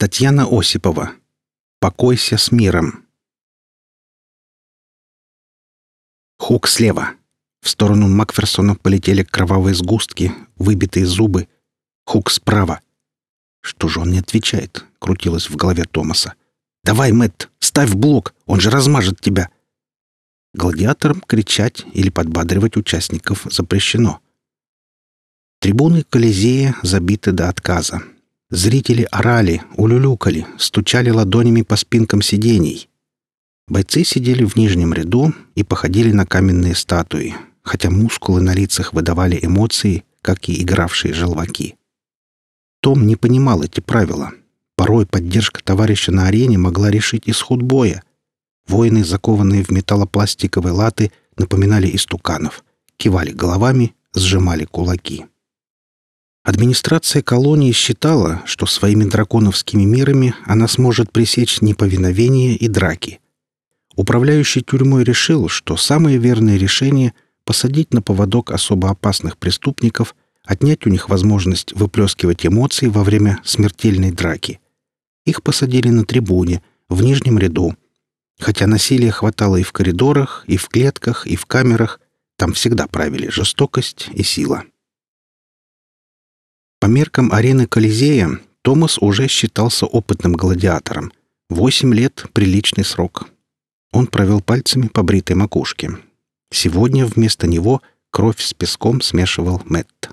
Татьяна Осипова. Покойся с миром. Хук слева. В сторону Макферсона полетели кровавые сгустки, выбитые зубы. Хук справа. Что же он не отвечает? Крутилось в голове Томаса. «Давай, Мэтт, ставь блок, он же размажет тебя!» Гладиаторам кричать или подбадривать участников запрещено. Трибуны Колизея забиты до отказа. Зрители орали, улюлюкали, стучали ладонями по спинкам сидений. Бойцы сидели в нижнем ряду и походили на каменные статуи, хотя мускулы на лицах выдавали эмоции, как и игравшие желваки. Том не понимал эти правила. Порой поддержка товарища на арене могла решить исход боя. Воины, закованные в металлопластиковые латы, напоминали истуканов, кивали головами, сжимали кулаки. Администрация колонии считала, что своими драконовскими мерами она сможет пресечь неповиновение и драки. Управляющий тюрьмой решил, что самое верное решение — посадить на поводок особо опасных преступников, отнять у них возможность выплескивать эмоции во время смертельной драки. Их посадили на трибуне, в нижнем ряду. Хотя насилия хватало и в коридорах, и в клетках, и в камерах, там всегда правили жестокость и сила. По меркам арены Колизея Томас уже считался опытным гладиатором. Восемь лет — приличный срок. Он провел пальцами по бритой макушке. Сегодня вместо него кровь с песком смешивал Мэтт.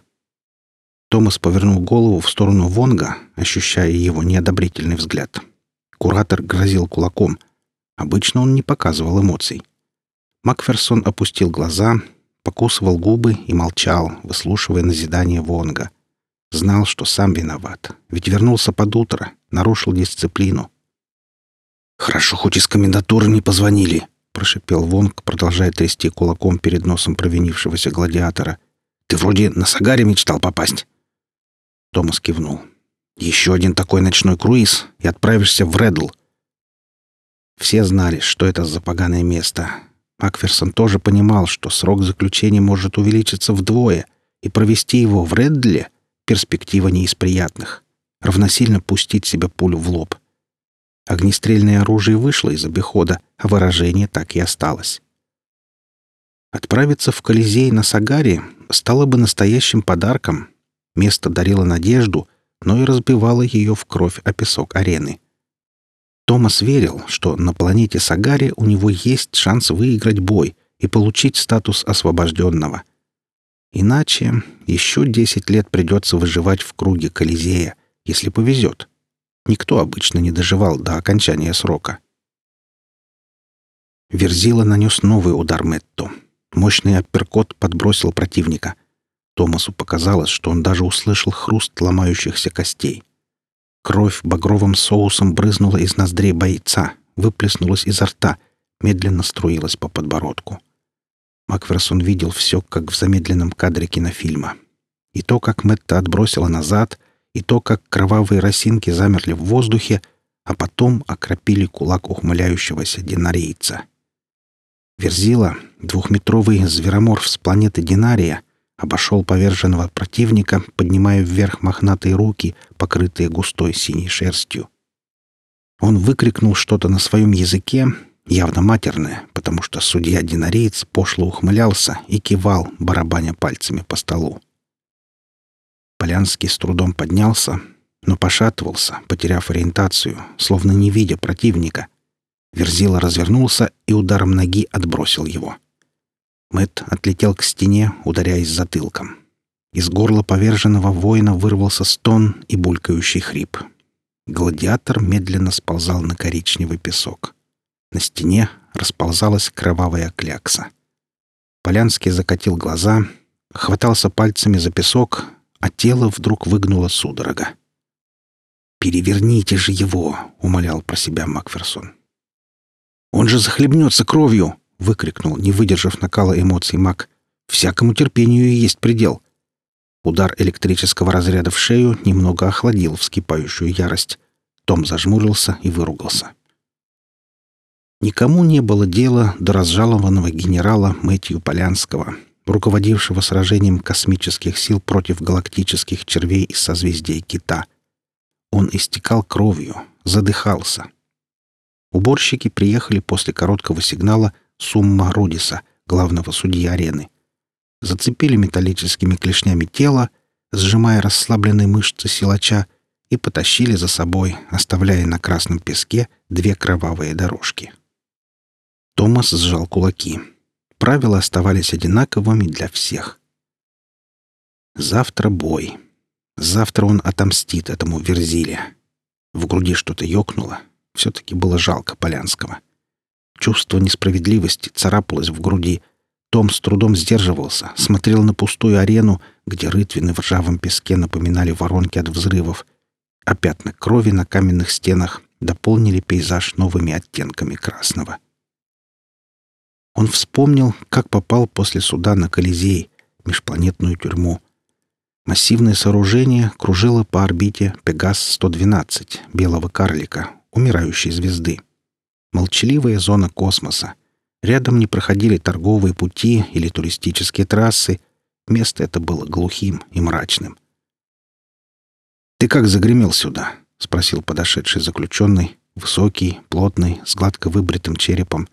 Томас повернул голову в сторону Вонга, ощущая его неодобрительный взгляд. Куратор грозил кулаком. Обычно он не показывал эмоций. Макферсон опустил глаза, покусывал губы и молчал, выслушивая назидание Вонга. Знал, что сам виноват. Ведь вернулся под утро, нарушил дисциплину. «Хорошо, хоть из комендатуры не позвонили», — прошипел Вонг, продолжая трясти кулаком перед носом провинившегося гладиатора. «Ты вроде на Сагаре мечтал попасть». Томас кивнул. «Еще один такой ночной круиз, и отправишься в Редл». Все знали, что это за поганое место. Макферсон тоже понимал, что срок заключения может увеличиться вдвое, и провести его в Редле Перспектива не из приятных. Равносильно пустить себе пулю в лоб. Огнестрельное оружие вышло из обихода, а выражение так и осталось. Отправиться в Колизей на Сагаре стало бы настоящим подарком. Место дарило надежду, но и разбивало ее в кровь о песок арены. Томас верил, что на планете Сагаре у него есть шанс выиграть бой и получить статус освобожденного — Иначе еще десять лет придется выживать в круге Колизея, если повезет. Никто обычно не доживал до окончания срока. Верзила нанес новый удар Мэтто. Мощный апперкот подбросил противника. Томасу показалось, что он даже услышал хруст ломающихся костей. Кровь багровым соусом брызнула из ноздрей бойца, выплеснулась изо рта, медленно струилась по подбородку. Макферсон видел все, как в замедленном кадре кинофильма. И то, как Мэтта отбросила назад, и то, как кровавые росинки замерли в воздухе, а потом окропили кулак ухмыляющегося динарийца. Верзила, двухметровый звероморф с планеты Динария, обошел поверженного противника, поднимая вверх мохнатые руки, покрытые густой синей шерстью. Он выкрикнул что-то на своем языке, явно матерное, потому что судья-динареец пошло ухмылялся и кивал, барабаня пальцами по столу. Полянский с трудом поднялся, но пошатывался, потеряв ориентацию, словно не видя противника. Верзила развернулся и ударом ноги отбросил его. Мэт отлетел к стене, ударяясь затылком. Из горла поверженного воина вырвался стон и булькающий хрип. Гладиатор медленно сползал на коричневый песок. На стене расползалась кровавая клякса. Полянский закатил глаза, хватался пальцами за песок, а тело вдруг выгнуло судорога. «Переверните же его!» — умолял про себя Макферсон. «Он же захлебнется кровью!» — выкрикнул, не выдержав накала эмоций Мак. «Всякому терпению есть предел!» Удар электрического разряда в шею немного охладил вскипающую ярость. Том зажмурился и выругался. Никому не было дела до разжалованного генерала Мэтью Полянского, руководившего сражением космических сил против галактических червей из созвездия Кита. Он истекал кровью, задыхался. Уборщики приехали после короткого сигнала Сумма Рудиса, главного судьи арены. Зацепили металлическими клешнями тело, сжимая расслабленные мышцы силача, и потащили за собой, оставляя на красном песке две кровавые дорожки. Томас сжал кулаки. Правила оставались одинаковыми для всех. Завтра бой. Завтра он отомстит этому Верзиле. В груди что-то ёкнуло. Все-таки было жалко Полянского. Чувство несправедливости царапалось в груди. Том с трудом сдерживался, смотрел на пустую арену, где рытвины в ржавом песке напоминали воронки от взрывов, а пятна крови на каменных стенах дополнили пейзаж новыми оттенками красного. Он вспомнил, как попал после суда на Колизей, межпланетную тюрьму, Массивное сооружение кружило по орбите Пегас-112, белого карлика, умирающей звезды. Молчаливая зона космоса. Рядом не проходили торговые пути или туристические трассы. Место это было глухим и мрачным. «Ты как загремел сюда?» — спросил подошедший заключенный, высокий, плотный, с гладко выбритым черепом.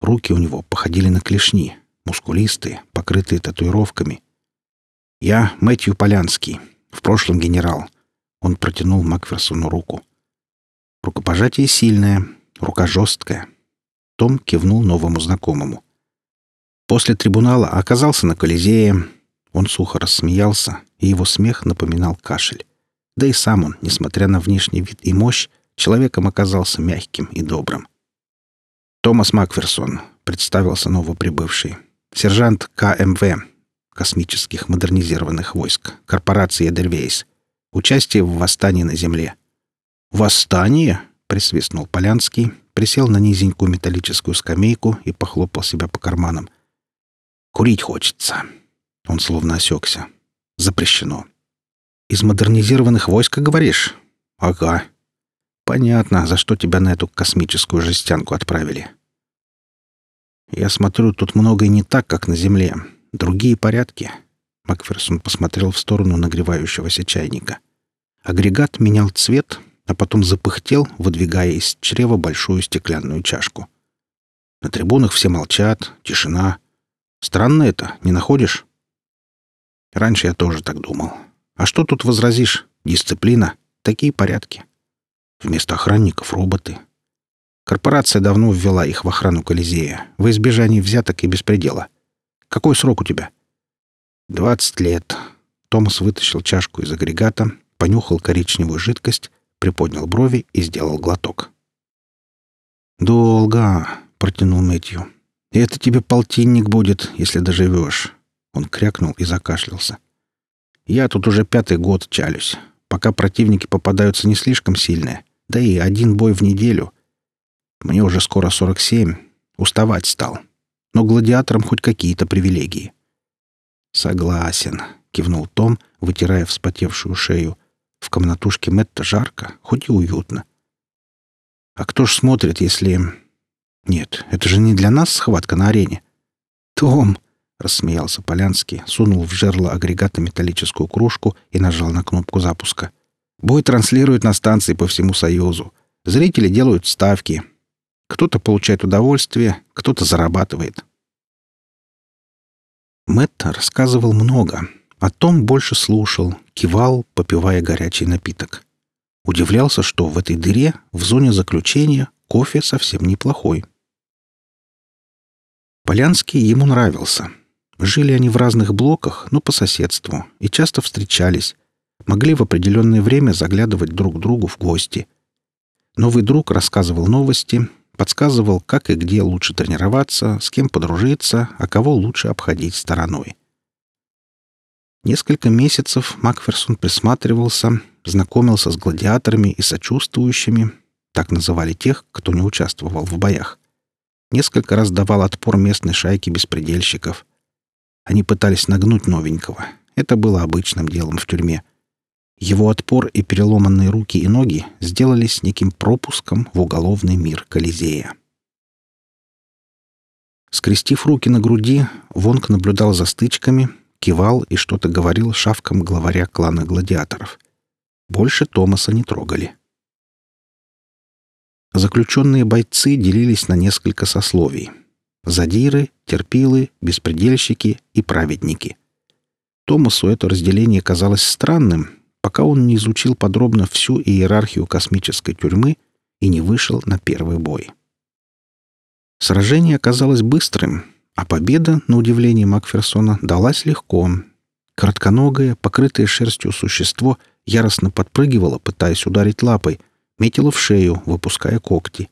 Руки у него походили на клешни, мускулистые, покрытые татуировками — «Я Мэтью Полянский. В прошлом генерал». Он протянул Макферсону руку. Рукопожатие сильное, рука жесткая. Том кивнул новому знакомому. После трибунала оказался на Колизее. Он сухо рассмеялся, и его смех напоминал кашель. Да и сам он, несмотря на внешний вид и мощь, человеком оказался мягким и добрым. «Томас Макферсон», — представился новоприбывший. «Сержант КМВ, космических модернизированных войск, корпорации Эдельвейс. Участие в восстании на Земле. «Восстание?» — присвистнул Полянский, присел на низенькую металлическую скамейку и похлопал себя по карманам. «Курить хочется». Он словно осекся. «Запрещено». «Из модернизированных войск, говоришь?» «Ага». «Понятно, за что тебя на эту космическую жестянку отправили». «Я смотрю, тут многое не так, как на Земле. Другие порядки. Макферсон посмотрел в сторону нагревающегося чайника. Агрегат менял цвет, а потом запыхтел, выдвигая из чрева большую стеклянную чашку. На трибунах все молчат, тишина. Странно это, не находишь? Раньше я тоже так думал. А что тут возразишь? Дисциплина. Такие порядки. Вместо охранников — роботы. Корпорация давно ввела их в охрану Колизея, во избежание взяток и беспредела. Какой срок у тебя?» «Двадцать лет». Томас вытащил чашку из агрегата, понюхал коричневую жидкость, приподнял брови и сделал глоток. «Долго», — протянул Мэтью. «И это тебе полтинник будет, если доживешь». Он крякнул и закашлялся. «Я тут уже пятый год чалюсь. Пока противники попадаются не слишком сильные. Да и один бой в неделю. Мне уже скоро сорок семь. Уставать стал но гладиаторам хоть какие-то привилегии. «Согласен», — кивнул Том, вытирая вспотевшую шею. «В комнатушке Мэтта жарко, хоть и уютно». «А кто ж смотрит, если...» «Нет, это же не для нас схватка на арене». «Том!» — рассмеялся Полянский, сунул в жерло агрегата металлическую кружку и нажал на кнопку запуска. «Бой транслируют на станции по всему Союзу. Зрители делают ставки. Кто-то получает удовольствие, кто-то зарабатывает. Мэтт рассказывал много. О том больше слушал, кивал, попивая горячий напиток. Удивлялся, что в этой дыре, в зоне заключения, кофе совсем неплохой. Полянский ему нравился. Жили они в разных блоках, но по соседству, и часто встречались. Могли в определенное время заглядывать друг другу в гости. Новый друг рассказывал новости, подсказывал, как и где лучше тренироваться, с кем подружиться, а кого лучше обходить стороной. Несколько месяцев Макферсон присматривался, знакомился с гладиаторами и сочувствующими, так называли тех, кто не участвовал в боях. Несколько раз давал отпор местной шайке беспредельщиков. Они пытались нагнуть новенького. Это было обычным делом в тюрьме — его отпор и переломанные руки и ноги сделались неким пропуском в уголовный мир Колизея. Скрестив руки на груди, Вонг наблюдал за стычками, кивал и что-то говорил шавкам главаря клана гладиаторов. Больше Томаса не трогали. Заключенные бойцы делились на несколько сословий. Задиры, терпилы, беспредельщики и праведники. Томасу это разделение казалось странным, пока он не изучил подробно всю иерархию космической тюрьмы и не вышел на первый бой. Сражение оказалось быстрым, а победа, на удивление Макферсона, далась легко. Коротконогое, покрытое шерстью существо яростно подпрыгивало, пытаясь ударить лапой, метило в шею, выпуская когти.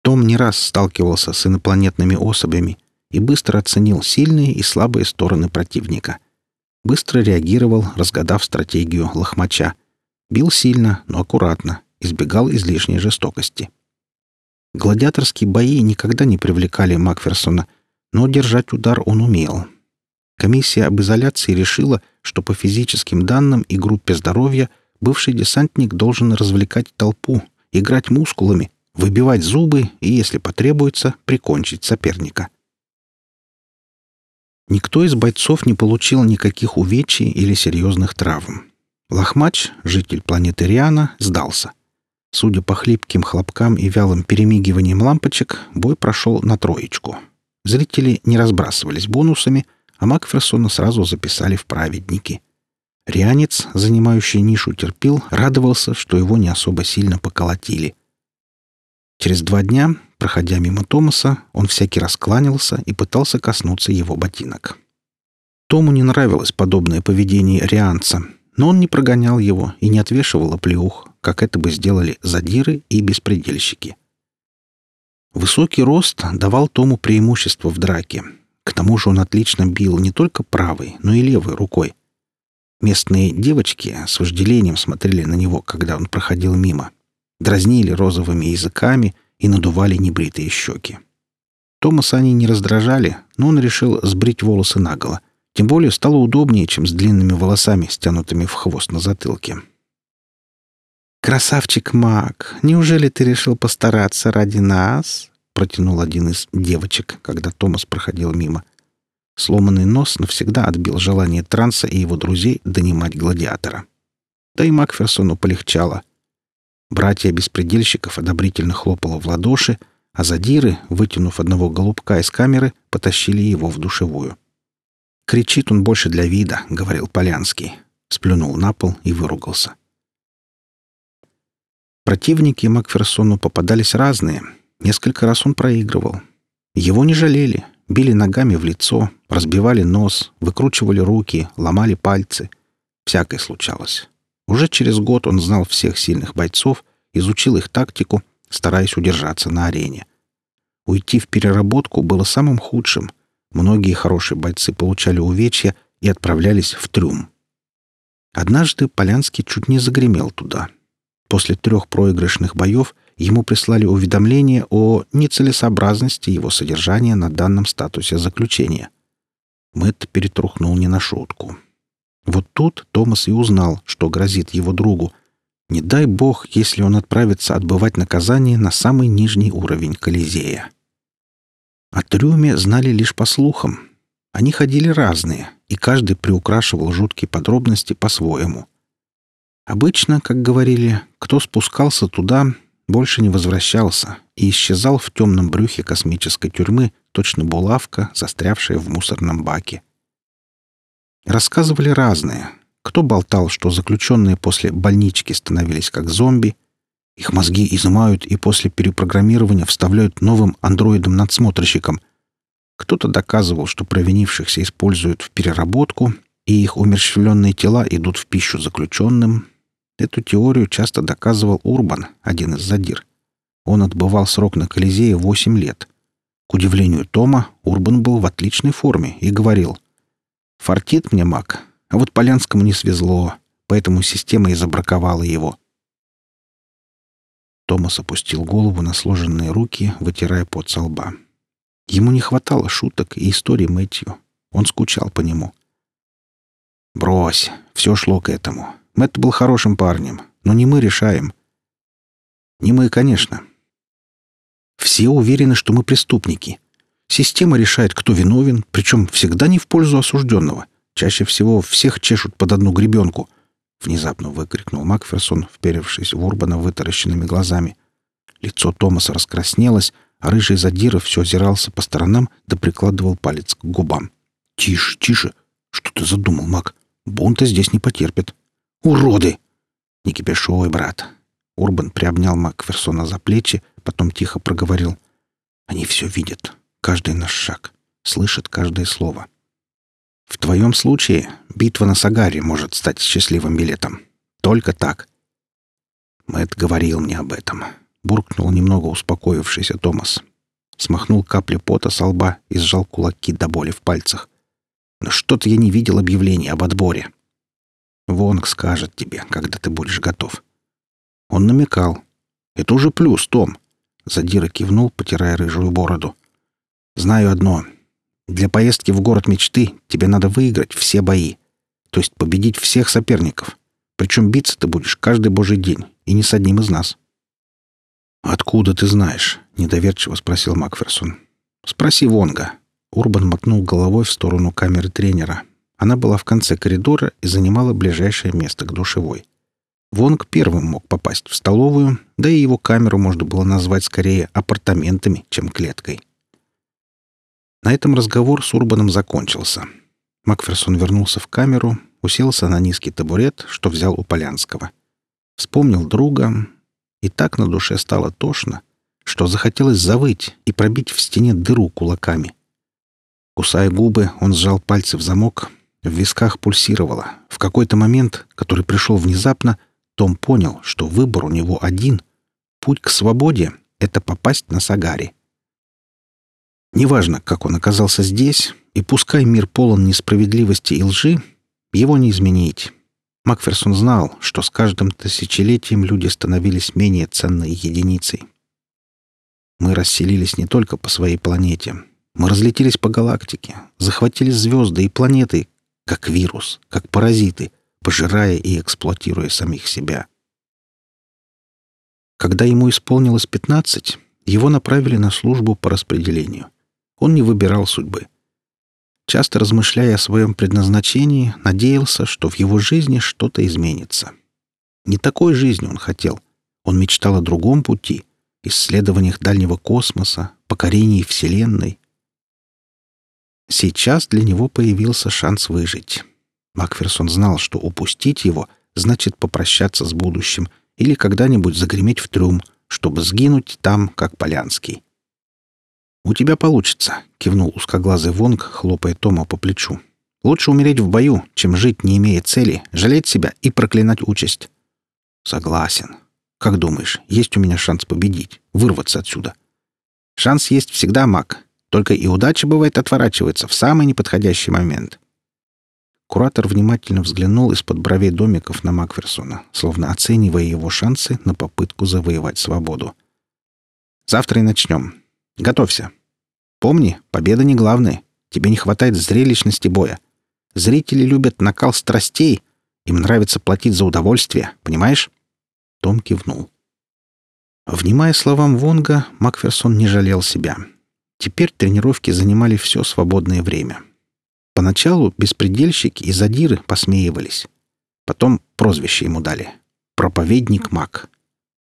Том не раз сталкивался с инопланетными особями и быстро оценил сильные и слабые стороны противника. Быстро реагировал, разгадав стратегию лохмача. Бил сильно, но аккуратно, избегал излишней жестокости. Гладиаторские бои никогда не привлекали Макферсона, но держать удар он умел. Комиссия об изоляции решила, что по физическим данным и группе здоровья бывший десантник должен развлекать толпу, играть мускулами, выбивать зубы и, если потребуется, прикончить соперника. Никто из бойцов не получил никаких увечий или серьезных травм. Лохмач, житель планеты Риана, сдался. Судя по хлипким хлопкам и вялым перемигиваниям лампочек, бой прошел на троечку. Зрители не разбрасывались бонусами, а Макферсона сразу записали в праведники. Рианец, занимающий нишу терпил, радовался, что его не особо сильно поколотили. Через два дня Проходя мимо Томаса, он всякий раз кланялся и пытался коснуться его ботинок. Тому не нравилось подобное поведение рианца, но он не прогонял его и не отвешивал оплеух, как это бы сделали задиры и беспредельщики. Высокий рост давал Тому преимущество в драке. К тому же он отлично бил не только правой, но и левой рукой. Местные девочки с вожделением смотрели на него, когда он проходил мимо. Дразнили розовыми языками — и надували небритые щеки. Томаса они не раздражали, но он решил сбрить волосы наголо. Тем более стало удобнее, чем с длинными волосами, стянутыми в хвост на затылке. «Красавчик Мак, неужели ты решил постараться ради нас?» — протянул один из девочек, когда Томас проходил мимо. Сломанный нос навсегда отбил желание Транса и его друзей донимать гладиатора. Да и Макферсону полегчало — Братья-беспредельщиков одобрительно хлопало в ладоши, а задиры, вытянув одного голубка из камеры, потащили его в душевую. «Кричит он больше для вида», — говорил Полянский. Сплюнул на пол и выругался. Противники Макферсону попадались разные. Несколько раз он проигрывал. Его не жалели, били ногами в лицо, разбивали нос, выкручивали руки, ломали пальцы. Всякое случалось. Уже через год он знал всех сильных бойцов, изучил их тактику, стараясь удержаться на арене. Уйти в переработку было самым худшим. Многие хорошие бойцы получали увечья и отправлялись в трюм. Однажды Полянский чуть не загремел туда. После трех проигрышных боев ему прислали уведомление о нецелесообразности его содержания на данном статусе заключения. Мэтт перетрухнул не на шутку. Вот тут Томас и узнал, что грозит его другу. Не дай бог, если он отправится отбывать наказание на самый нижний уровень Колизея. О трюме знали лишь по слухам. Они ходили разные, и каждый приукрашивал жуткие подробности по-своему. Обычно, как говорили, кто спускался туда, больше не возвращался и исчезал в темном брюхе космической тюрьмы, точно булавка, застрявшая в мусорном баке. Рассказывали разные. Кто болтал, что заключенные после больнички становились как зомби, их мозги изымают и после перепрограммирования вставляют новым андроидом-надсмотрщиком. Кто-то доказывал, что провинившихся используют в переработку, и их умерщвленные тела идут в пищу заключенным. Эту теорию часто доказывал Урбан, один из задир. Он отбывал срок на Колизее 8 лет. К удивлению Тома, Урбан был в отличной форме и говорил — Фартит мне маг, а вот Полянскому не свезло, поэтому система и забраковала его. Томас опустил голову на сложенные руки, вытирая пот со лба. Ему не хватало шуток и историй Мэтью. Он скучал по нему. «Брось, все шло к этому. Мэтт был хорошим парнем, но не мы решаем». «Не мы, конечно. Все уверены, что мы преступники. Система решает, кто виновен, причем всегда не в пользу осужденного. Чаще всего всех чешут под одну гребенку. — внезапно выкрикнул Макферсон, вперевшись в Урбана вытаращенными глазами. Лицо Томаса раскраснелось, а рыжий задира все озирался по сторонам да прикладывал палец к губам. «Тише, тише! Что ты задумал, Мак? Бунта здесь не потерпит!» «Уроды!» «Не кипишуй, брат!» Урбан приобнял Макферсона за плечи, потом тихо проговорил. «Они все видят, каждый наш шаг, слышат каждое слово. В твоем случае битва на Сагаре может стать счастливым билетом. Только так». Мэтт говорил мне об этом буркнул немного успокоившийся Томас. Смахнул капли пота со лба и сжал кулаки до боли в пальцах. «Но что-то я не видел объявления об отборе. Вонг скажет тебе, когда ты будешь готов». Он намекал. «Это уже плюс, Том». Задира кивнул, потирая рыжую бороду. «Знаю одно. Для поездки в город мечты тебе надо выиграть все бои. То есть победить всех соперников. Причем биться ты будешь каждый божий день, и не с одним из нас». «Откуда ты знаешь?» — недоверчиво спросил Макферсон. «Спроси Вонга». Урбан мотнул головой в сторону камеры тренера. Она была в конце коридора и занимала ближайшее место к душевой. Вонг первым мог попасть в столовую, да и его камеру можно было назвать скорее апартаментами, чем клеткой. На этом разговор с Урбаном закончился. Макферсон вернулся в камеру, уселся на низкий табурет, что взял у Полянского. Вспомнил друга, и так на душе стало тошно, что захотелось завыть и пробить в стене дыру кулаками. Кусая губы, он сжал пальцы в замок, в висках пульсировало. В какой-то момент, который пришел внезапно, Том понял, что выбор у него один. Путь к свободе — это попасть на Сагари. Неважно, как он оказался здесь, и пускай мир полон несправедливости и лжи, его не изменить. Макферсон знал, что с каждым тысячелетием люди становились менее ценной единицей. Мы расселились не только по своей планете. Мы разлетелись по галактике, захватили звезды и планеты, как вирус, как паразиты, пожирая и эксплуатируя самих себя. Когда ему исполнилось 15, его направили на службу по распределению. Он не выбирал судьбы — часто размышляя о своем предназначении, надеялся, что в его жизни что-то изменится. Не такой жизни он хотел. Он мечтал о другом пути, исследованиях дальнего космоса, покорении Вселенной. Сейчас для него появился шанс выжить. Макферсон знал, что упустить его значит попрощаться с будущим или когда-нибудь загреметь в трюм, чтобы сгинуть там, как Полянский. «У тебя получится», — кивнул узкоглазый Вонг, хлопая Тома по плечу. «Лучше умереть в бою, чем жить, не имея цели, жалеть себя и проклинать участь». «Согласен. Как думаешь, есть у меня шанс победить, вырваться отсюда?» «Шанс есть всегда, маг. Только и удача бывает отворачивается в самый неподходящий момент». Куратор внимательно взглянул из-под бровей домиков на Макферсона, словно оценивая его шансы на попытку завоевать свободу. «Завтра и начнем. Готовься. Помни, победа не главная. Тебе не хватает зрелищности боя. Зрители любят накал страстей. Им нравится платить за удовольствие, понимаешь?» Том кивнул. Внимая словам Вонга, Макферсон не жалел себя. Теперь тренировки занимали все свободное время. Поначалу беспредельщики и задиры посмеивались. Потом прозвище ему дали — «Проповедник Мак».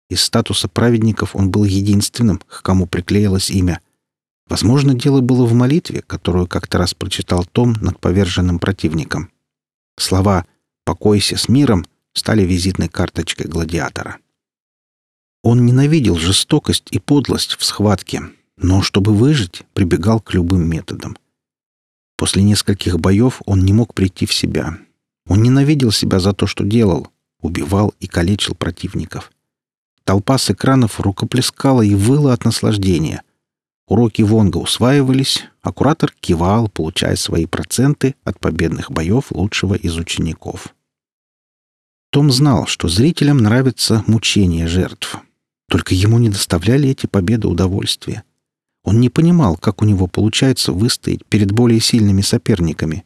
Из статуса праведников он был единственным, к кому приклеилось имя. Возможно, дело было в молитве, которую как-то раз прочитал Том над поверженным противником. Слова «покойся с миром» стали визитной карточкой гладиатора. Он ненавидел жестокость и подлость в схватке, но чтобы выжить, прибегал к любым методам. После нескольких боев он не мог прийти в себя. Он ненавидел себя за то, что делал, убивал и калечил противников. Толпа с экранов рукоплескала и выла от наслаждения. Уроки Вонга усваивались, а куратор кивал, получая свои проценты от победных боев лучшего из учеников. Том знал, что зрителям нравится мучение жертв. Только ему не доставляли эти победы удовольствия. Он не понимал, как у него получается выстоять перед более сильными соперниками.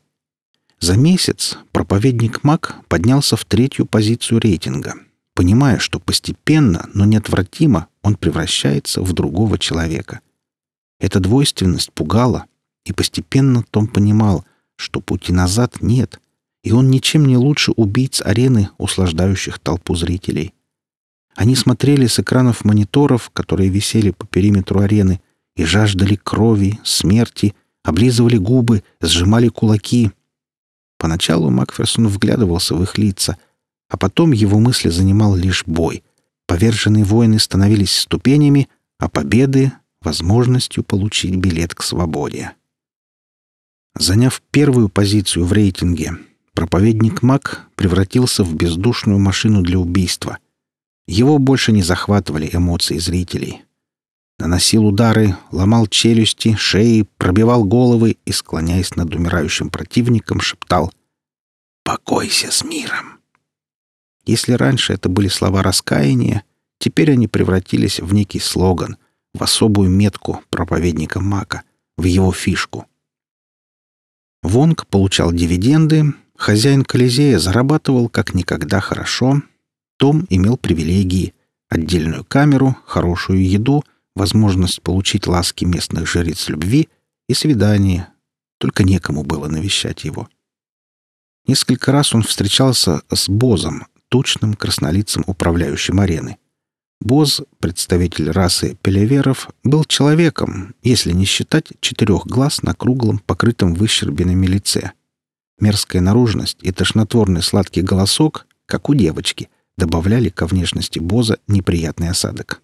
За месяц проповедник Мак поднялся в третью позицию рейтинга — понимая, что постепенно, но неотвратимо он превращается в другого человека. Эта двойственность пугала, и постепенно Том понимал, что пути назад нет, и он ничем не лучше убийц арены, услаждающих толпу зрителей. Они смотрели с экранов мониторов, которые висели по периметру арены, и жаждали крови, смерти, облизывали губы, сжимали кулаки. Поначалу Макферсон вглядывался в их лица, а потом его мысли занимал лишь бой. Поверженные воины становились ступенями, а победы — возможностью получить билет к свободе. Заняв первую позицию в рейтинге, проповедник Мак превратился в бездушную машину для убийства — его больше не захватывали эмоции зрителей. Наносил удары, ломал челюсти, шеи, пробивал головы и, склоняясь над умирающим противником, шептал «Покойся с миром». Если раньше это были слова раскаяния, теперь они превратились в некий слоган, в особую метку проповедника Мака, в его фишку. Вонг получал дивиденды, хозяин Колизея зарабатывал как никогда хорошо, том имел привилегии — отдельную камеру, хорошую еду, возможность получить ласки местных жриц любви и свидание. Только некому было навещать его. Несколько раз он встречался с Бозом, тучным краснолицым управляющим арены. Боз, представитель расы пелеверов, был человеком, если не считать четырех глаз на круглом, покрытом выщербинами лице. Мерзкая наружность и тошнотворный сладкий голосок, как у девочки — добавляли ко внешности Боза неприятный осадок.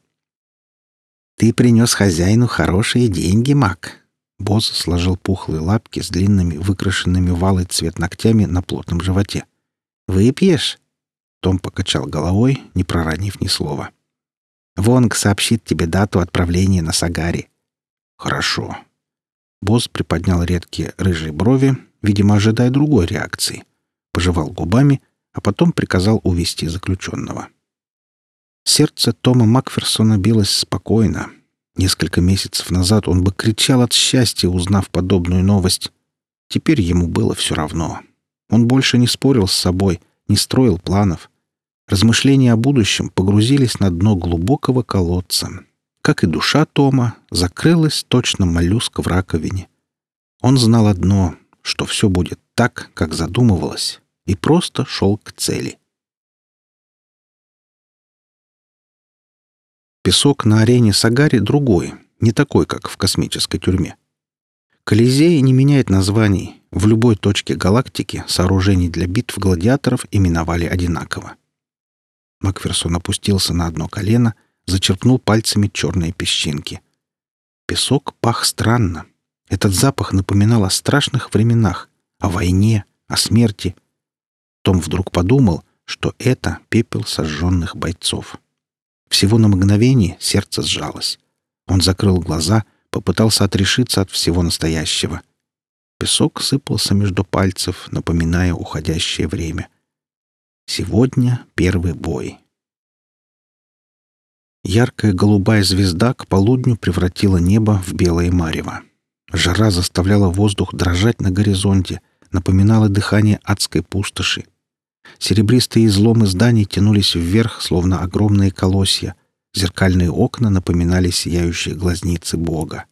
«Ты принес хозяину хорошие деньги, Мак!» Боз сложил пухлые лапки с длинными, выкрашенными валой цвет ногтями на плотном животе. «Выпьешь?» Том покачал головой, не проронив ни слова. «Вонг сообщит тебе дату отправления на Сагари». «Хорошо». Босс приподнял редкие рыжие брови, видимо, ожидая другой реакции. Пожевал губами — а потом приказал увести заключенного. Сердце Тома Макферсона билось спокойно. Несколько месяцев назад он бы кричал от счастья, узнав подобную новость. Теперь ему было все равно. Он больше не спорил с собой, не строил планов. Размышления о будущем погрузились на дно глубокого колодца. Как и душа Тома, закрылась точно моллюска в раковине. Он знал одно, что все будет так, как задумывалось, и просто шел к цели. Песок на арене Сагари другой, не такой, как в космической тюрьме. Колизей не меняет названий. В любой точке галактики сооружений для битв гладиаторов именовали одинаково. Макферсон опустился на одно колено, зачерпнул пальцами черные песчинки. Песок пах странно. Этот запах напоминал о страшных временах, о войне, о смерти, том вдруг подумал, что это пепел сожженных бойцов. Всего на мгновение сердце сжалось. Он закрыл глаза, попытался отрешиться от всего настоящего. Песок сыпался между пальцев, напоминая уходящее время. Сегодня первый бой. Яркая голубая звезда к полудню превратила небо в белое марево. Жара заставляла воздух дрожать на горизонте, напоминала дыхание адской пустоши. Серебристые изломы зданий тянулись вверх, словно огромные колосья. Зеркальные окна напоминали сияющие глазницы Бога.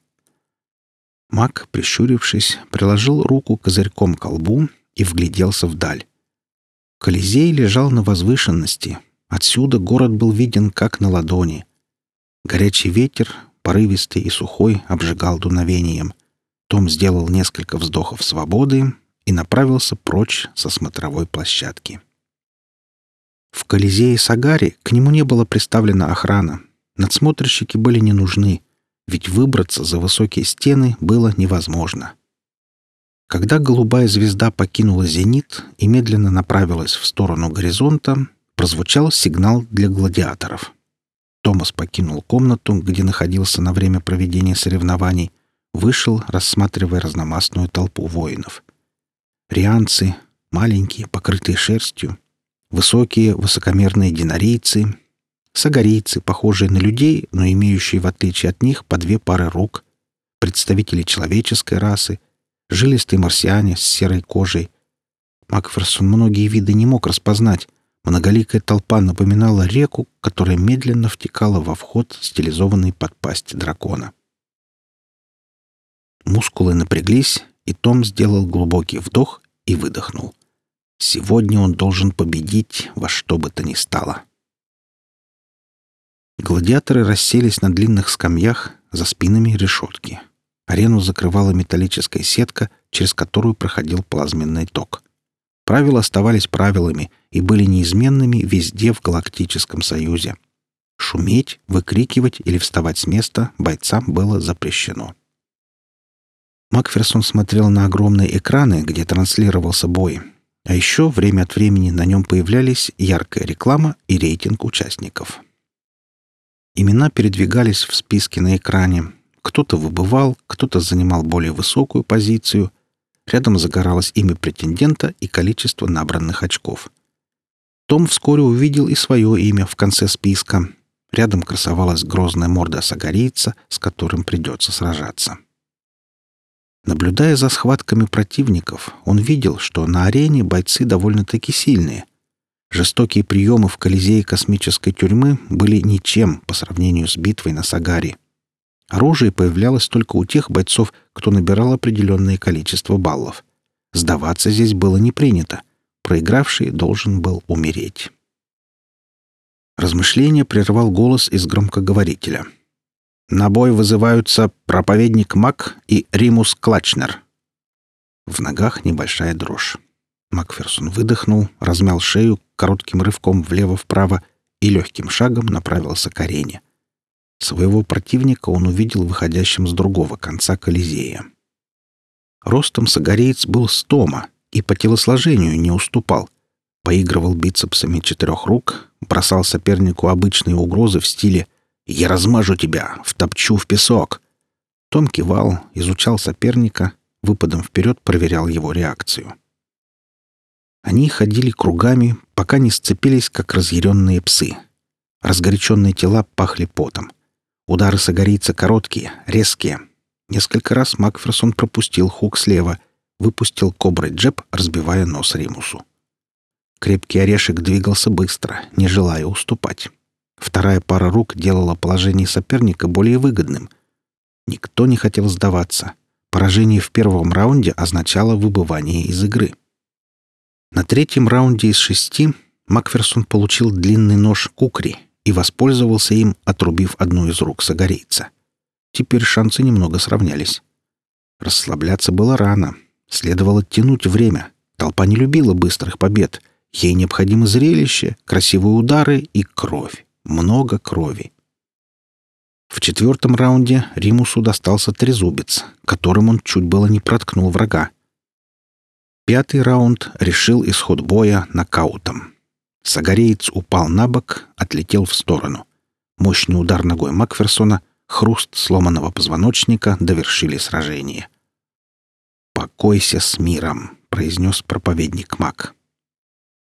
Маг, прищурившись, приложил руку козырьком к колбу и вгляделся вдаль. Колизей лежал на возвышенности. Отсюда город был виден как на ладони. Горячий ветер, порывистый и сухой, обжигал дуновением. Том сделал несколько вздохов свободы и направился прочь со смотровой площадки. В Колизее Сагари к нему не было представлена охрана. Надсмотрщики были не нужны, ведь выбраться за высокие стены было невозможно. Когда голубая звезда покинула зенит и медленно направилась в сторону горизонта, прозвучал сигнал для гладиаторов. Томас покинул комнату, где находился на время проведения соревнований, вышел, рассматривая разномастную толпу воинов. Рианцы, маленькие, покрытые шерстью, высокие, высокомерные динарийцы, сагарийцы, похожие на людей, но имеющие, в отличие от них, по две пары рук, представители человеческой расы, жилистые марсиане с серой кожей. Макферсон многие виды не мог распознать. Многоликая толпа напоминала реку, которая медленно втекала во вход, стилизованный под пасть дракона. Мускулы напряглись, и Том сделал глубокий вдох и выдохнул. Сегодня он должен победить во что бы то ни стало. Гладиаторы расселись на длинных скамьях, за спинами решетки. Арену закрывала металлическая сетка, через которую проходил плазменный ток. Правила оставались правилами и были неизменными везде в Галактическом Союзе. Шуметь, выкрикивать или вставать с места бойцам было запрещено. Макферсон смотрел на огромные экраны, где транслировался бой. А еще время от времени на нем появлялись яркая реклама и рейтинг участников. Имена передвигались в списке на экране. Кто-то выбывал, кто-то занимал более высокую позицию. Рядом загоралось имя претендента и количество набранных очков. Том вскоре увидел и свое имя в конце списка. Рядом красовалась грозная морда сагарийца, с которым придется сражаться. Наблюдая за схватками противников, он видел, что на арене бойцы довольно-таки сильные. Жестокие приемы в Колизее космической тюрьмы были ничем по сравнению с битвой на Сагаре. Оружие появлялось только у тех бойцов, кто набирал определенное количество баллов. Сдаваться здесь было не принято. Проигравший должен был умереть. Размышление прервал голос из громкоговорителя — на бой вызываются проповедник Мак и Римус Клачнер. В ногах небольшая дрожь. Макферсон выдохнул, размял шею коротким рывком влево-вправо и легким шагом направился к арене. Своего противника он увидел выходящим с другого конца Колизея. Ростом сагареец был стома и по телосложению не уступал. Поигрывал бицепсами четырех рук, бросал сопернику обычные угрозы в стиле я размажу тебя, втопчу в песок!» Том кивал, изучал соперника, выпадом вперед проверял его реакцию. Они ходили кругами, пока не сцепились, как разъяренные псы. Разгоряченные тела пахли потом. Удары сагарийца короткие, резкие. Несколько раз Макферсон пропустил хук слева, выпустил коброй джеб, разбивая нос Римусу. Крепкий орешек двигался быстро, не желая уступать. Вторая пара рук делала положение соперника более выгодным. Никто не хотел сдаваться. Поражение в первом раунде означало выбывание из игры. На третьем раунде из шести Макферсон получил длинный нож кукри и воспользовался им, отрубив одну из рук сагарейца. Теперь шансы немного сравнялись. Расслабляться было рано. Следовало тянуть время. Толпа не любила быстрых побед. Ей необходимо зрелище, красивые удары и кровь много крови. В четвертом раунде Римусу достался трезубец, которым он чуть было не проткнул врага. Пятый раунд решил исход боя нокаутом. Сагареец упал на бок, отлетел в сторону. Мощный удар ногой Макферсона, хруст сломанного позвоночника довершили сражение. «Покойся с миром», — произнес проповедник Мак.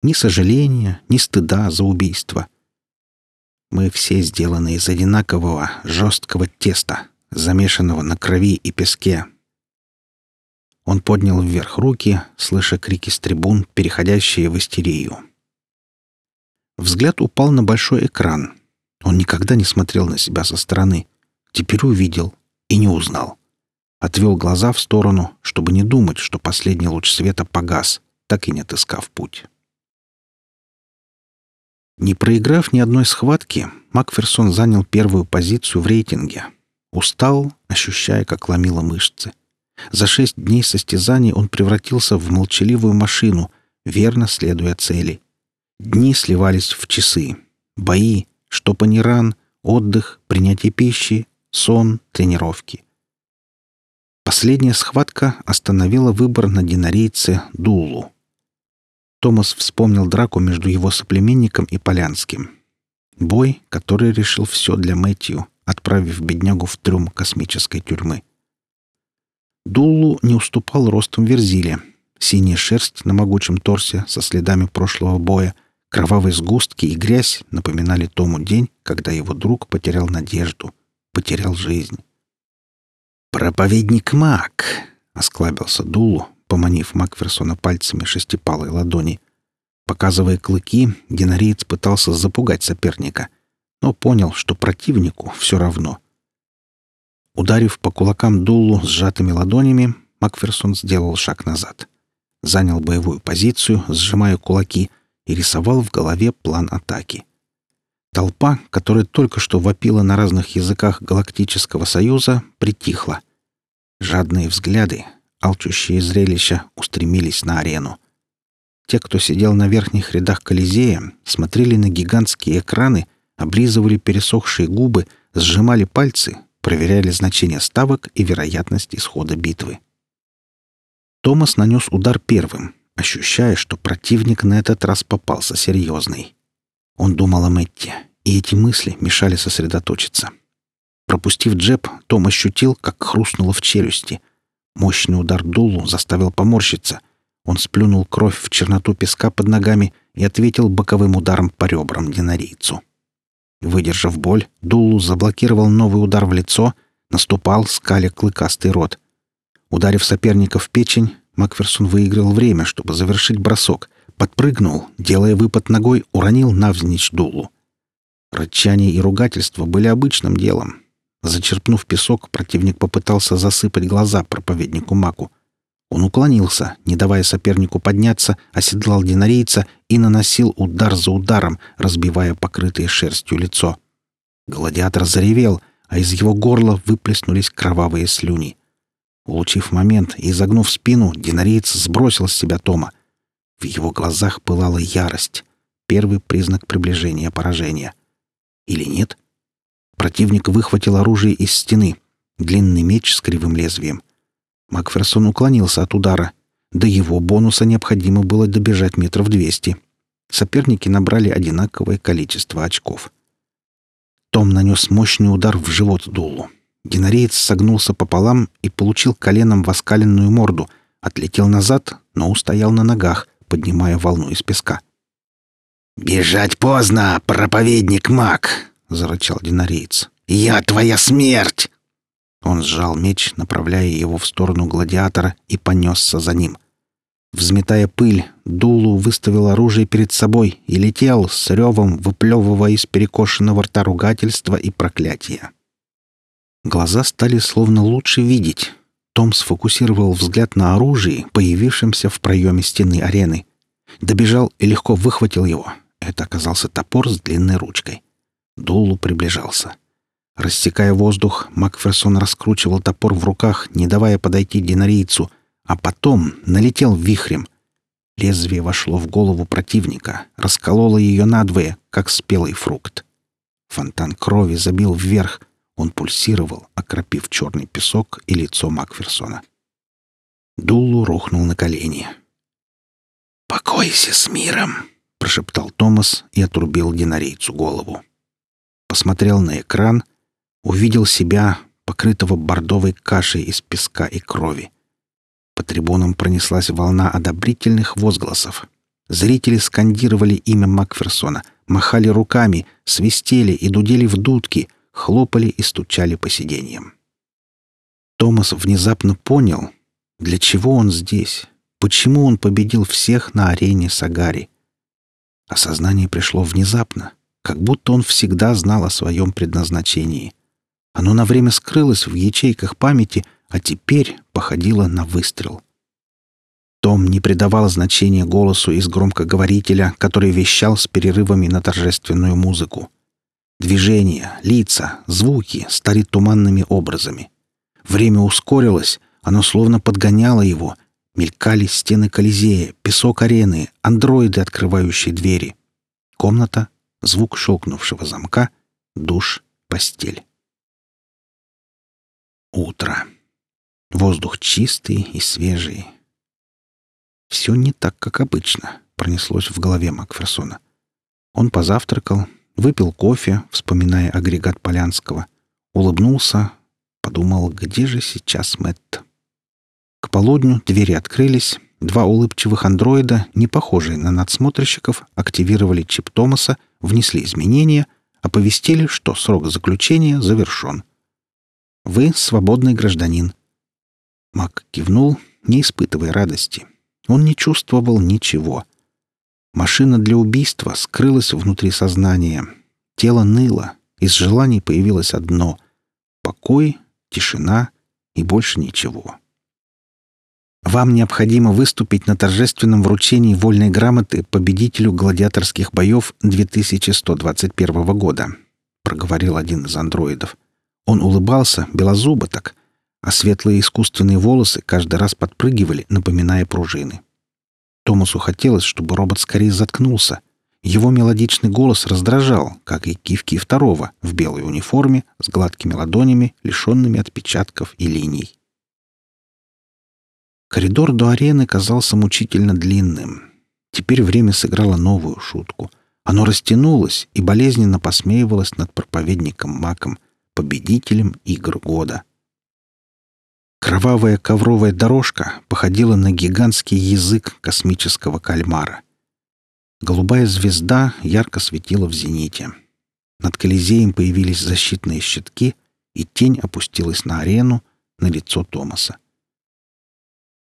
Ни сожаления, ни стыда за убийство. Мы все сделаны из одинакового жесткого теста, замешанного на крови и песке. Он поднял вверх руки, слыша крики с трибун, переходящие в истерию. Взгляд упал на большой экран. Он никогда не смотрел на себя со стороны. Теперь увидел и не узнал. Отвел глаза в сторону, чтобы не думать, что последний луч света погас, так и не отыскав путь. Не проиграв ни одной схватки, Макферсон занял первую позицию в рейтинге. Устал, ощущая, как ломило мышцы. За шесть дней состязаний он превратился в молчаливую машину, верно следуя цели. Дни сливались в часы. Бои, штопанье ран, отдых, принятие пищи, сон, тренировки. Последняя схватка остановила выбор на динарейце Дулу. Томас вспомнил драку между его соплеменником и Полянским. Бой, который решил все для Мэтью, отправив беднягу в трюм космической тюрьмы. Дуллу не уступал ростом Верзиле. Синяя шерсть на могучем торсе со следами прошлого боя, кровавые сгустки и грязь напоминали Тому день, когда его друг потерял надежду, потерял жизнь. «Проповедник Мак!» — осклабился Дулу, поманив Макферсона пальцами шестипалой ладони. Показывая клыки, динариец пытался запугать соперника, но понял, что противнику все равно. Ударив по кулакам Дулу сжатыми ладонями, Макферсон сделал шаг назад. занял боевую позицию, сжимая кулаки, и рисовал в голове план атаки. Толпа, которая только что вопила на разных языках Галактического Союза, притихла. Жадные взгляды, алчущие зрелища устремились на арену. Те, кто сидел на верхних рядах Колизея, смотрели на гигантские экраны, облизывали пересохшие губы, сжимали пальцы, проверяли значение ставок и вероятность исхода битвы. Томас нанес удар первым, ощущая, что противник на этот раз попался серьезный. Он думал о Мэтте, и эти мысли мешали сосредоточиться. Пропустив джеб, Том ощутил, как хрустнуло в челюсти. Мощный удар дулу заставил поморщиться. Он сплюнул кровь в черноту песка под ногами и ответил боковым ударом по ребрам динарийцу. Выдержав боль, Дулу заблокировал новый удар в лицо, наступал, скаля клыкастый рот. Ударив соперника в печень, Макферсон выиграл время, чтобы завершить бросок. Подпрыгнул, делая выпад ногой, уронил навзничь дулу. Рычание и ругательство были обычным делом. Зачерпнув песок, противник попытался засыпать глаза проповеднику Маку. Он уклонился, не давая сопернику подняться, оседлал динарейца и наносил удар за ударом, разбивая покрытое шерстью лицо. Гладиатор заревел, а из его горла выплеснулись кровавые слюни. Улучив момент и изогнув спину, динариец сбросил с себя Тома. В его глазах пылала ярость. Первый признак приближения поражения. Или нет? Противник выхватил оружие из стены. Длинный меч с кривым лезвием. Макферсон уклонился от удара. До его бонуса необходимо было добежать метров двести. Соперники набрали одинаковое количество очков. Том нанес мощный удар в живот Дулу. Динареец согнулся пополам и получил коленом в оскаленную морду, отлетел назад, но устоял на ногах, поднимая волну из песка. «Бежать поздно, проповедник маг!» — зарычал динареец. «Я твоя смерть!» Он сжал меч, направляя его в сторону гладиатора, и понесся за ним. Взметая пыль, Дулу выставил оружие перед собой и летел с ревом, выплевывая из перекошенного рта ругательства и проклятия. Глаза стали словно лучше видеть. Том сфокусировал взгляд на оружии, появившемся в проеме стены арены. Добежал и легко выхватил его. Это оказался топор с длинной ручкой. Дулу приближался. Рассекая воздух, Макферсон раскручивал топор в руках, не давая подойти динарийцу, а потом налетел вихрем. Лезвие вошло в голову противника, раскололо ее надвое, как спелый фрукт. Фонтан крови забил вверх — он пульсировал, окропив черный песок и лицо Макферсона. Дуллу рухнул на колени. «Покойся с миром!» — прошептал Томас и отрубил динарейцу голову. Посмотрел на экран, увидел себя, покрытого бордовой кашей из песка и крови. По трибунам пронеслась волна одобрительных возгласов. Зрители скандировали имя Макферсона, махали руками, свистели и дудели в дудки, хлопали и стучали по сиденьям. Томас внезапно понял, для чего он здесь, почему он победил всех на арене Сагари. Осознание пришло внезапно, как будто он всегда знал о своем предназначении. Оно на время скрылось в ячейках памяти, а теперь походило на выстрел. Том не придавал значения голосу из громкоговорителя, который вещал с перерывами на торжественную музыку. Движения, лица, звуки стали туманными образами. Время ускорилось, оно словно подгоняло его. Мелькали стены Колизея, песок арены, андроиды, открывающие двери. Комната, звук щелкнувшего замка, душ, постель. Утро. Воздух чистый и свежий. Все не так, как обычно, пронеслось в голове Макферсона. Он позавтракал, Выпил кофе, вспоминая агрегат Полянского. Улыбнулся, подумал, где же сейчас Мэтт. К полудню двери открылись, два улыбчивых андроида, не похожие на надсмотрщиков, активировали чип Томаса, внесли изменения, оповестили, что срок заключения завершен. «Вы свободный гражданин». Мак кивнул, не испытывая радости. Он не чувствовал ничего — Машина для убийства скрылась внутри сознания. Тело ныло. Из желаний появилось одно — покой, тишина и больше ничего. Вам необходимо выступить на торжественном вручении вольной грамоты победителю гладиаторских боев 2121 года», — проговорил один из андроидов. Он улыбался, белозубо так, а светлые искусственные волосы каждый раз подпрыгивали, напоминая пружины. Томасу хотелось, чтобы робот скорее заткнулся. Его мелодичный голос раздражал, как и кивки второго, в белой униформе, с гладкими ладонями, лишенными отпечатков и линий. Коридор до арены казался мучительно длинным. Теперь время сыграло новую шутку. Оно растянулось и болезненно посмеивалось над проповедником Маком, победителем игр года. Кровавая ковровая дорожка походила на гигантский язык космического кальмара. Голубая звезда ярко светила в зените. Над Колизеем появились защитные щитки, и тень опустилась на арену, на лицо Томаса.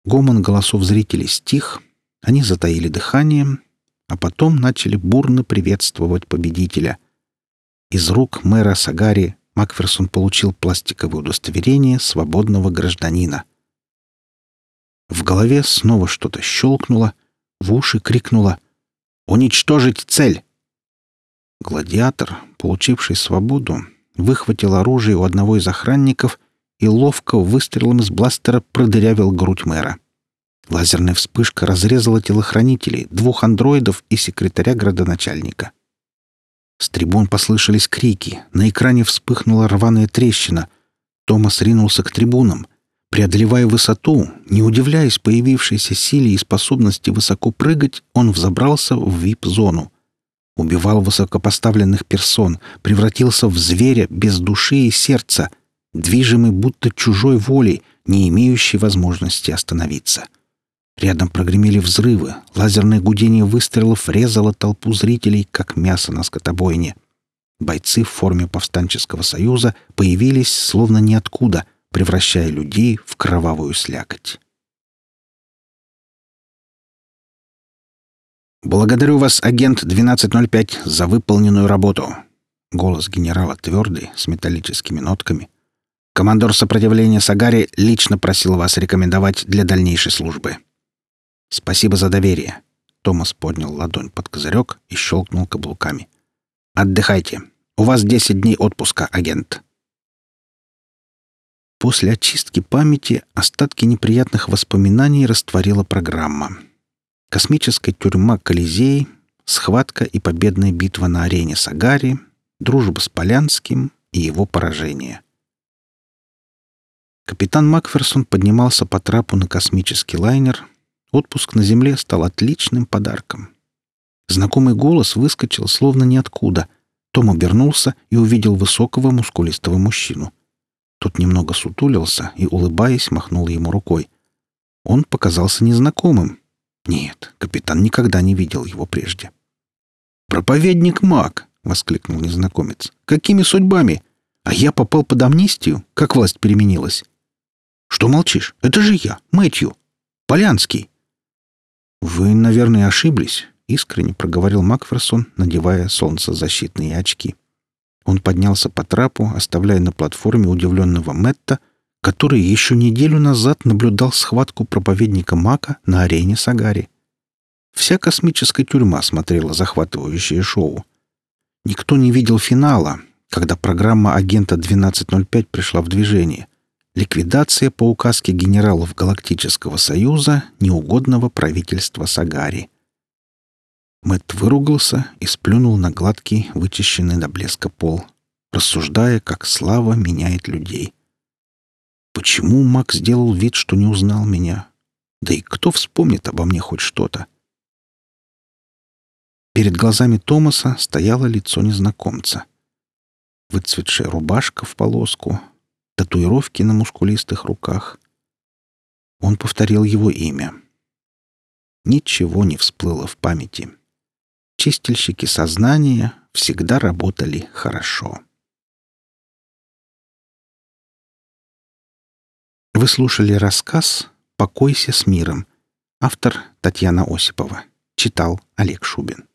Гомон голосов зрителей стих, они затаили дыхание, а потом начали бурно приветствовать победителя. Из рук мэра Сагари Макферсон получил пластиковое удостоверение свободного гражданина. В голове снова что-то щелкнуло, в уши крикнуло «Уничтожить цель!». Гладиатор, получивший свободу, выхватил оружие у одного из охранников и ловко выстрелом из бластера продырявил грудь мэра. Лазерная вспышка разрезала телохранителей, двух андроидов и секретаря градоначальника. С трибун послышались крики. На экране вспыхнула рваная трещина. Томас ринулся к трибунам. Преодолевая высоту, не удивляясь появившейся силе и способности высоко прыгать, он взобрался в вип-зону. Убивал высокопоставленных персон, превратился в зверя без души и сердца, движимый будто чужой волей, не имеющий возможности остановиться. Рядом прогремели взрывы. Лазерное гудение выстрелов резало толпу зрителей, как мясо на скотобойне. Бойцы в форме повстанческого союза появились словно ниоткуда, превращая людей в кровавую слякоть. «Благодарю вас, агент 1205, за выполненную работу!» Голос генерала твердый, с металлическими нотками. «Командор сопротивления Сагари лично просил вас рекомендовать для дальнейшей службы». «Спасибо за доверие». Томас поднял ладонь под козырек и щелкнул каблуками. «Отдыхайте. У вас десять дней отпуска, агент». После очистки памяти остатки неприятных воспоминаний растворила программа. Космическая тюрьма Колизей, схватка и победная битва на арене Сагари, дружба с Полянским и его поражение. Капитан Макферсон поднимался по трапу на космический лайнер, Отпуск на земле стал отличным подарком. Знакомый голос выскочил словно ниоткуда. Том обернулся и увидел высокого мускулистого мужчину. Тот немного сутулился и, улыбаясь, махнул ему рукой. Он показался незнакомым. Нет, капитан никогда не видел его прежде. «Проповедник маг!» — воскликнул незнакомец. «Какими судьбами? А я попал под амнистию? Как власть переменилась?» «Что молчишь? Это же я, Мэтью. Полянский!» «Вы, наверное, ошиблись», — искренне проговорил Макферсон, надевая солнцезащитные очки. Он поднялся по трапу, оставляя на платформе удивленного Мэтта, который еще неделю назад наблюдал схватку проповедника Мака на арене Сагари. Вся космическая тюрьма смотрела захватывающее шоу. Никто не видел финала, когда программа агента 1205 пришла в движение. Ликвидация по указке генералов Галактического Союза неугодного правительства Сагари. Мэт выругался и сплюнул на гладкий, вычищенный до блеска пол, рассуждая, как слава меняет людей. Почему Мак сделал вид, что не узнал меня? Да и кто вспомнит обо мне хоть что-то? Перед глазами Томаса стояло лицо незнакомца. Выцветшая рубашка в полоску — татуировки на мускулистых руках. Он повторил его имя. Ничего не всплыло в памяти. Чистильщики сознания всегда работали хорошо. Вы слушали рассказ «Покойся с миром». Автор Татьяна Осипова. Читал Олег Шубин.